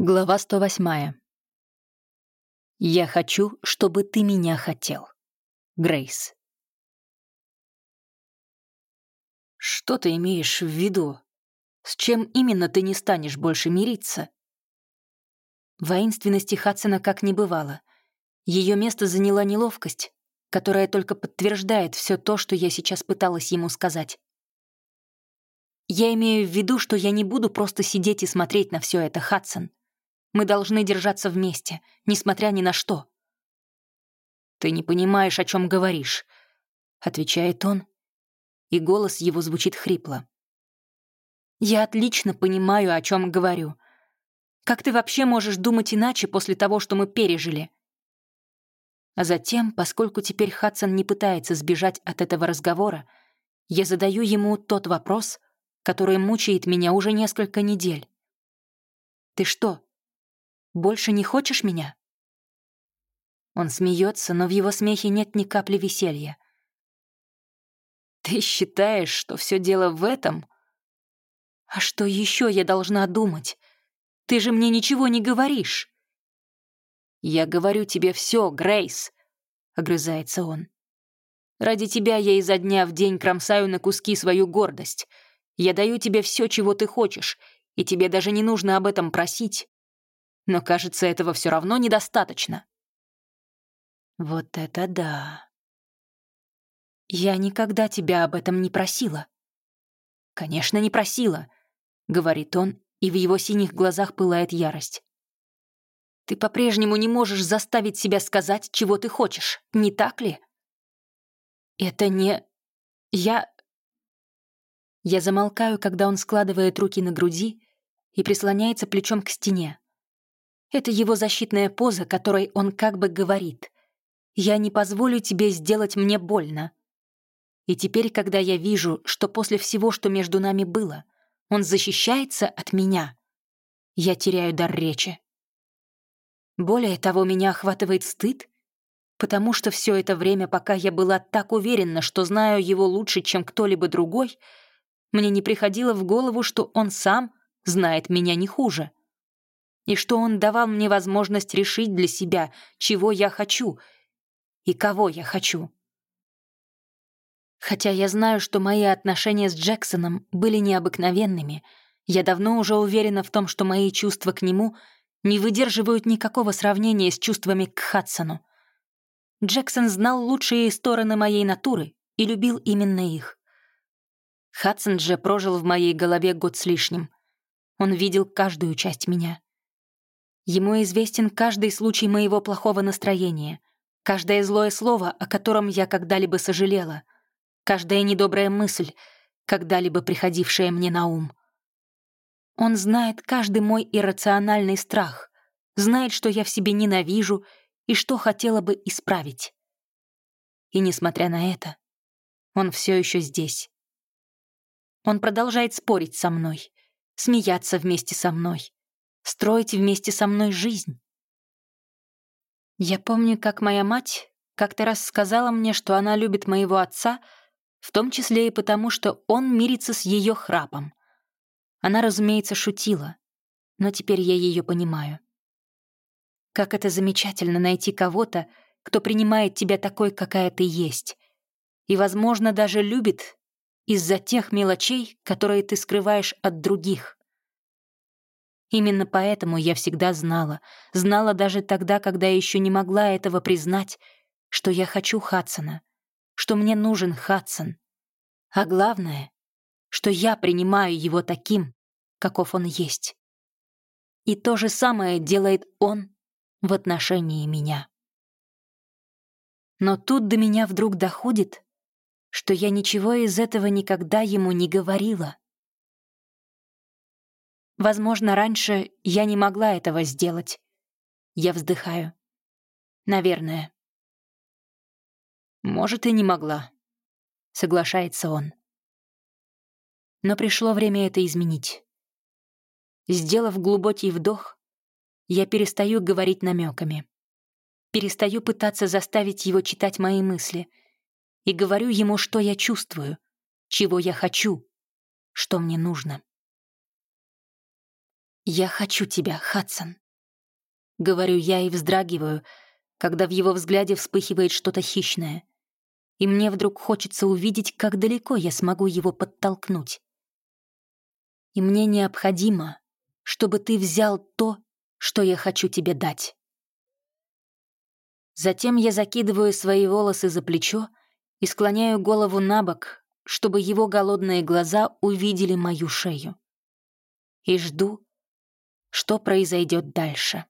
Глава 108. «Я хочу, чтобы ты меня хотел». Грейс. «Что ты имеешь в виду? С чем именно ты не станешь больше мириться?» Воинственности Хадсона как не бывало. Ее место заняла неловкость, которая только подтверждает все то, что я сейчас пыталась ему сказать. Я имею в виду, что я не буду просто сидеть и смотреть на все это, Хадсон. Мы должны держаться вместе, несмотря ни на что». «Ты не понимаешь, о чем говоришь», — отвечает он, и голос его звучит хрипло. «Я отлично понимаю, о чем говорю. Как ты вообще можешь думать иначе после того, что мы пережили?» А затем, поскольку теперь Хадсон не пытается сбежать от этого разговора, я задаю ему тот вопрос, который мучает меня уже несколько недель. «Ты что, больше не хочешь меня?» Он смеется, но в его смехе нет ни капли веселья. «Ты считаешь, что все дело в этом?» «А что еще я должна думать? Ты же мне ничего не говоришь!» «Я говорю тебе все, Грейс!» — огрызается он. «Ради тебя я изо дня в день кромсаю на куски свою гордость. Я даю тебе все, чего ты хочешь, и тебе даже не нужно об этом просить но, кажется, этого все равно недостаточно. Вот это да. Я никогда тебя об этом не просила. Конечно, не просила, говорит он, и в его синих глазах пылает ярость. Ты по-прежнему не можешь заставить себя сказать, чего ты хочешь, не так ли? Это не... Я... Я замолкаю, когда он складывает руки на груди и прислоняется плечом к стене. Это его защитная поза, которой он как бы говорит «Я не позволю тебе сделать мне больно». И теперь, когда я вижу, что после всего, что между нами было, он защищается от меня, я теряю дар речи. Более того, меня охватывает стыд, потому что все это время, пока я была так уверена, что знаю его лучше, чем кто-либо другой, мне не приходило в голову, что он сам знает меня не хуже и что он давал мне возможность решить для себя, чего я хочу и кого я хочу. Хотя я знаю, что мои отношения с Джексоном были необыкновенными, я давно уже уверена в том, что мои чувства к нему не выдерживают никакого сравнения с чувствами к Хадсону. Джексон знал лучшие стороны моей натуры и любил именно их. Хадсон же прожил в моей голове год с лишним. Он видел каждую часть меня. Ему известен каждый случай моего плохого настроения, каждое злое слово, о котором я когда-либо сожалела, каждая недобрая мысль, когда-либо приходившая мне на ум. Он знает каждый мой иррациональный страх, знает, что я в себе ненавижу и что хотела бы исправить. И несмотря на это, он все еще здесь. Он продолжает спорить со мной, смеяться вместе со мной, строить вместе со мной жизнь. Я помню, как моя мать как-то раз сказала мне, что она любит моего отца, в том числе и потому, что он мирится с ее храпом. Она, разумеется, шутила, но теперь я ее понимаю. Как это замечательно найти кого-то, кто принимает тебя такой, какая ты есть, и, возможно, даже любит из-за тех мелочей, которые ты скрываешь от других. Именно поэтому я всегда знала, знала даже тогда, когда еще не могла этого признать, что я хочу Хадсона, что мне нужен Хадсон. А главное, что я принимаю его таким, каков он есть. И то же самое делает он в отношении меня. Но тут до меня вдруг доходит, что я ничего из этого никогда ему не говорила. Возможно, раньше я не могла этого сделать. Я вздыхаю. Наверное. Может, и не могла. Соглашается он. Но пришло время это изменить. Сделав глубокий вдох, я перестаю говорить намеками. Перестаю пытаться заставить его читать мои мысли и говорю ему, что я чувствую, чего я хочу, что мне нужно. «Я хочу тебя, Хадсон», — говорю я и вздрагиваю, когда в его взгляде вспыхивает что-то хищное. И мне вдруг хочется увидеть, как далеко я смогу его подтолкнуть. И мне необходимо, чтобы ты взял то, что я хочу тебе дать. Затем я закидываю свои волосы за плечо и склоняю голову на бок, чтобы его голодные глаза увидели мою шею. И жду, что произойдет дальше.